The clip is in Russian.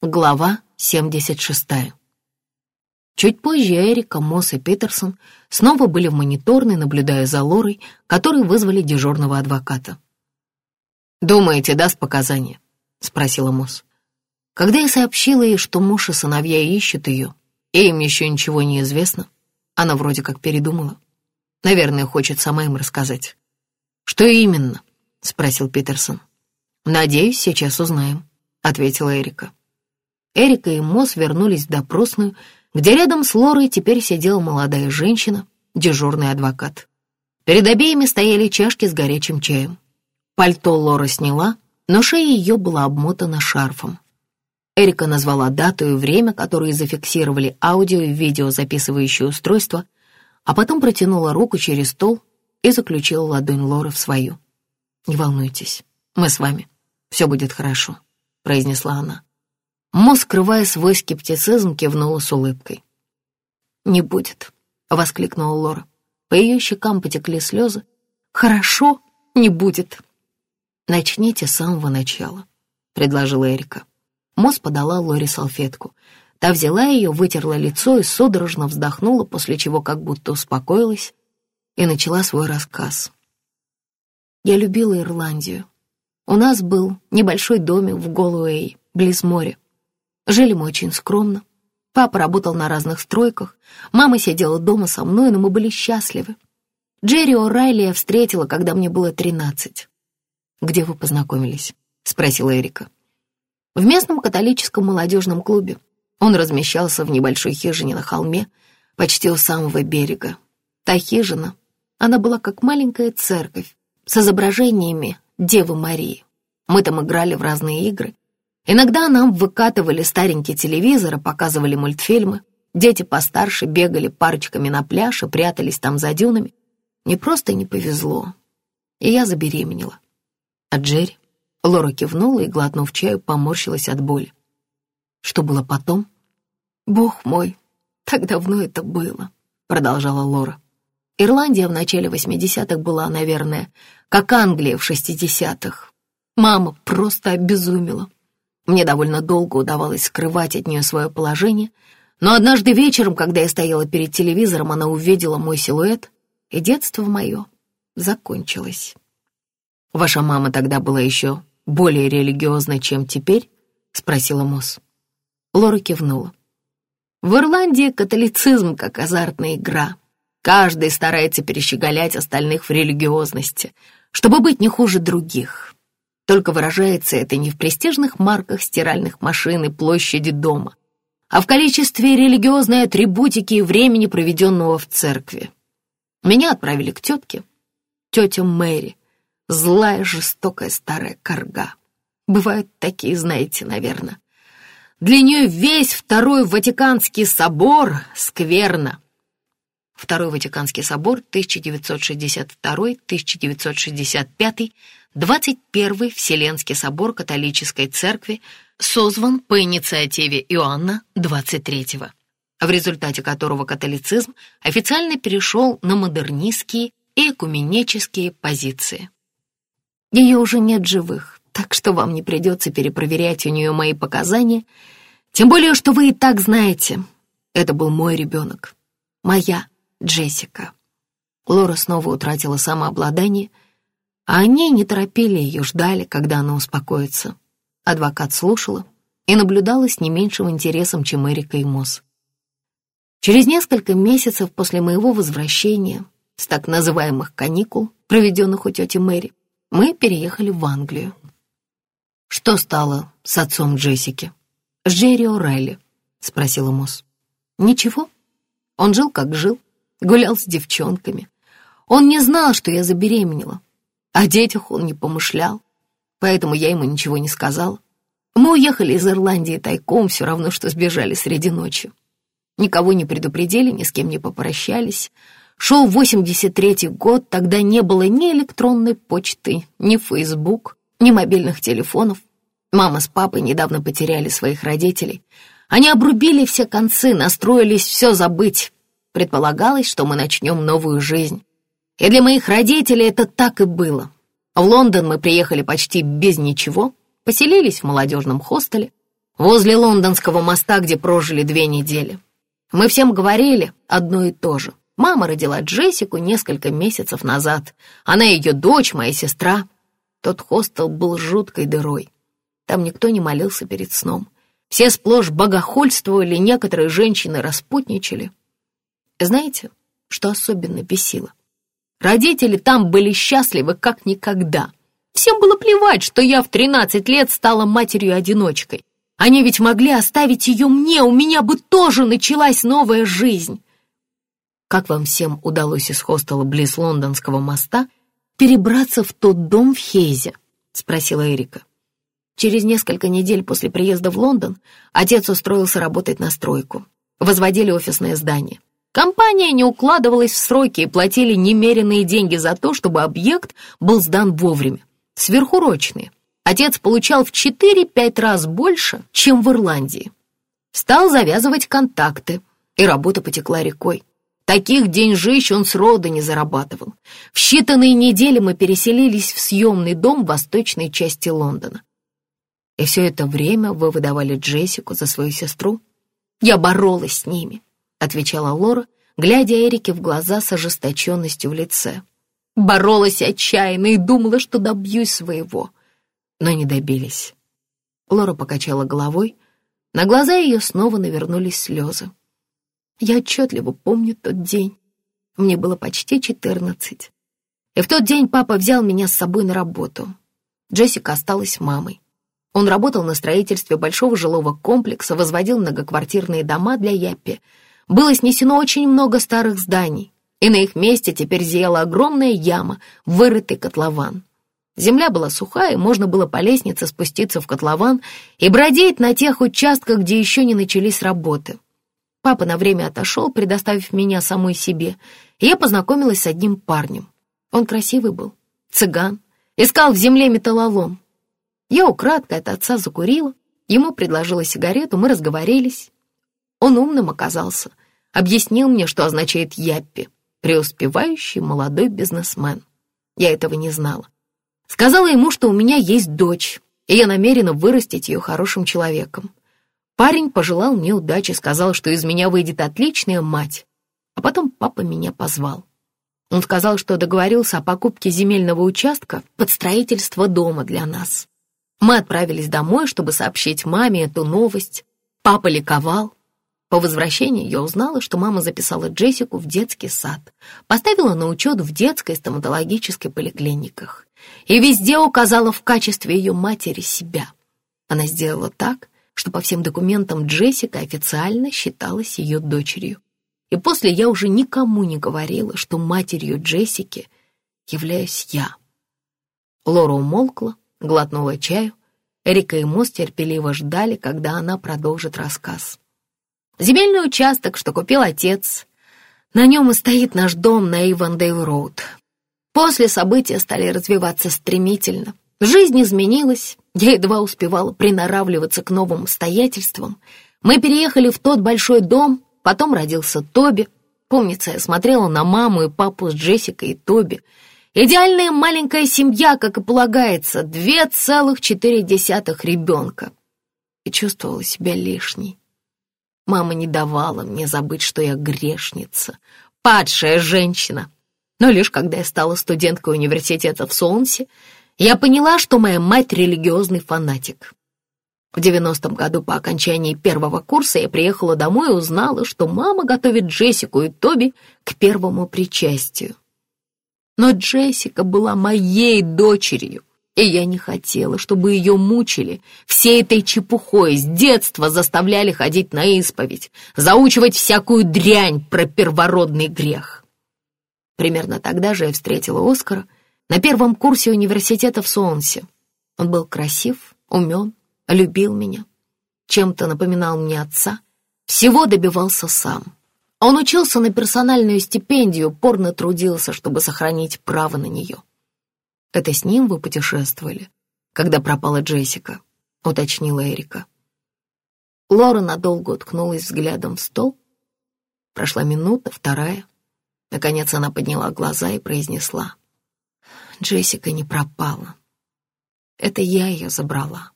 Глава 76. Чуть позже Эрика, Мосс и Питерсон снова были в мониторной, наблюдая за Лорой, которой вызвали дежурного адвоката. «Думаете, даст показания?» — спросила Мосс. Когда я сообщила ей, что муж и сыновья ищут ее, и им еще ничего не известно, она вроде как передумала. Наверное, хочет сама им рассказать. «Что именно?» — спросил Питерсон. «Надеюсь, сейчас узнаем», — ответила Эрика. Эрика и Мосс вернулись в допросную, где рядом с Лорой теперь сидела молодая женщина, дежурный адвокат. Перед обеими стояли чашки с горячим чаем. Пальто Лора сняла, но шея ее была обмотана шарфом. Эрика назвала дату и время, которые зафиксировали аудио и видеозаписывающее устройство, а потом протянула руку через стол и заключила ладонь Лоры в свою. «Не волнуйтесь, мы с вами. Все будет хорошо», — произнесла она. Мо, скрывая свой скептицизм, кивнула с улыбкой. «Не будет», — воскликнула Лора. По ее щекам потекли слезы. «Хорошо, не будет». «Начните с самого начала», — предложила Эрика. Мосс подала Лоре салфетку. Та взяла ее, вытерла лицо и судорожно вздохнула, после чего как будто успокоилась и начала свой рассказ. «Я любила Ирландию. У нас был небольшой домик в Голуэй, близ моря. Жили мы очень скромно. Папа работал на разных стройках, мама сидела дома со мной, но мы были счастливы. Джерри О'Райли я встретила, когда мне было тринадцать. «Где вы познакомились?» — спросила Эрика. «В местном католическом молодежном клубе. Он размещался в небольшой хижине на холме, почти у самого берега. Та хижина, она была как маленькая церковь с изображениями Девы Марии. Мы там играли в разные игры, Иногда нам выкатывали старенький телевизор и показывали мультфильмы. Дети постарше бегали парочками на пляж и прятались там за дюнами. Мне просто не повезло. И я забеременела. А Джерри? Лора кивнула и, глотнув чаю, поморщилась от боли. Что было потом? Бог мой, так давно это было, продолжала Лора. Ирландия в начале 80-х была, наверное, как Англия в 60-х. Мама просто обезумела. Мне довольно долго удавалось скрывать от нее свое положение, но однажды вечером, когда я стояла перед телевизором, она увидела мой силуэт, и детство мое закончилось. «Ваша мама тогда была еще более религиозной, чем теперь?» — спросила Мосс. Лора кивнула. «В Ирландии католицизм как азартная игра. Каждый старается перещеголять остальных в религиозности, чтобы быть не хуже других. Только выражается это не в престижных марках стиральных машин и площади дома, а в количестве религиозной атрибутики и времени, проведенного в церкви. Меня отправили к тетке, тетя Мэри, злая, жестокая старая корга. Бывают такие, знаете, наверное. Для нее весь Второй Ватиканский собор скверно. Второй Ватиканский собор 1962-1965 21-й Вселенский собор католической церкви созван по инициативе Иоанна XXIII, в результате которого католицизм официально перешел на модернистские и экуменические позиции. Ее уже нет живых, так что вам не придется перепроверять у нее мои показания, тем более, что вы и так знаете, это был мой ребенок, моя Джессика. Лора снова утратила самообладание — а они не торопили ее, ждали, когда она успокоится. Адвокат слушала и наблюдала с не меньшим интересом, чем Эрика и Мосс. Через несколько месяцев после моего возвращения с так называемых каникул, проведенных у тети Мэри, мы переехали в Англию. «Что стало с отцом Джессики?» «С Джерри О'Райли», — спросила Мосс. «Ничего. Он жил, как жил, гулял с девчонками. Он не знал, что я забеременела, о детях он не помышлял, поэтому я ему ничего не сказала. Мы уехали из Ирландии тайком, все равно, что сбежали среди ночи. Никого не предупредили, ни с кем не попрощались. Шел 83-й год, тогда не было ни электронной почты, ни Фейсбук, ни мобильных телефонов. Мама с папой недавно потеряли своих родителей. Они обрубили все концы, настроились все забыть. Предполагалось, что мы начнем новую жизнь. И для моих родителей это так и было. В Лондон мы приехали почти без ничего, поселились в молодежном хостеле. возле лондонского моста, где прожили две недели. Мы всем говорили одно и то же. Мама родила Джессику несколько месяцев назад. Она ее дочь, моя сестра. Тот хостел был жуткой дырой. Там никто не молился перед сном. Все сплошь богохульствовали, некоторые женщины распутничали. Знаете, что особенно бесило? Родители там были счастливы как никогда. Всем было плевать, что я в 13 лет стала матерью-одиночкой. Они ведь могли оставить ее мне, у меня бы тоже началась новая жизнь. Как вам всем удалось из хостела близ лондонского моста перебраться в тот дом в Хейзе? Спросила Эрика. Через несколько недель после приезда в Лондон отец устроился работать на стройку. Возводили офисное здание. Компания не укладывалась в сроки и платили немеренные деньги за то, чтобы объект был сдан вовремя. Сверхурочные. Отец получал в 4-5 раз больше, чем в Ирландии. Стал завязывать контакты, и работа потекла рекой. Таких деньжищ он сроду не зарабатывал. В считанные недели мы переселились в съемный дом в восточной части Лондона. И все это время вы выдавали Джессику за свою сестру? Я боролась с ними, отвечала Лора, глядя Эрике в глаза с ожесточенностью в лице. Боролась отчаянно и думала, что добьюсь своего, но не добились. Лора покачала головой, на глаза ее снова навернулись слезы. Я отчетливо помню тот день. Мне было почти четырнадцать. И в тот день папа взял меня с собой на работу. Джессика осталась мамой. Он работал на строительстве большого жилого комплекса, возводил многоквартирные дома для Яппи. Было снесено очень много старых зданий, и на их месте теперь зияла огромная яма, вырытый котлован. Земля была сухая, можно было по лестнице спуститься в котлован и бродить на тех участках, где еще не начались работы. Папа на время отошел, предоставив меня самой себе, и я познакомилась с одним парнем. Он красивый был, цыган, искал в земле металлолом. Я украдкой от отца закурила, ему предложила сигарету, мы разговорились. Он умным оказался, объяснил мне, что означает «яппи», преуспевающий молодой бизнесмен. Я этого не знала. Сказала ему, что у меня есть дочь, и я намерена вырастить ее хорошим человеком. Парень пожелал мне удачи, сказал, что из меня выйдет отличная мать. А потом папа меня позвал. Он сказал, что договорился о покупке земельного участка под строительство дома для нас. Мы отправились домой, чтобы сообщить маме эту новость. Папа ликовал. По возвращении я узнала, что мама записала Джессику в детский сад, поставила на учет в детской стоматологической поликлиниках и везде указала в качестве ее матери себя. Она сделала так, что по всем документам Джессика официально считалась ее дочерью. И после я уже никому не говорила, что матерью Джессики являюсь я. Лора умолкла, глотнула чаю. Эрика и Мосс терпеливо ждали, когда она продолжит рассказ. Земельный участок, что купил отец. На нем и стоит наш дом на Ивандейл-Роуд. После события стали развиваться стремительно. Жизнь изменилась, я едва успевала приноравливаться к новым обстоятельствам. Мы переехали в тот большой дом, потом родился Тоби. Помнится, я смотрела на маму и папу с Джессикой и Тоби — Идеальная маленькая семья, как и полагается, две целых четыре десятых ребенка. И чувствовала себя лишней. Мама не давала мне забыть, что я грешница, падшая женщина. Но лишь когда я стала студенткой университета в Солнце, я поняла, что моя мать религиозный фанатик. В девяностом году по окончании первого курса я приехала домой и узнала, что мама готовит Джессику и Тоби к первому причастию. Но Джессика была моей дочерью, и я не хотела, чтобы ее мучили. Всей этой чепухой с детства заставляли ходить на исповедь, заучивать всякую дрянь про первородный грех. Примерно тогда же я встретила Оскара на первом курсе университета в Солнце. Он был красив, умен, любил меня, чем-то напоминал мне отца, всего добивался сам. Он учился на персональную стипендию, порно трудился, чтобы сохранить право на нее. «Это с ним вы путешествовали, когда пропала Джессика?» — уточнила Эрика. Лора надолго уткнулась взглядом в стол. Прошла минута, вторая. Наконец она подняла глаза и произнесла. «Джессика не пропала. Это я ее забрала».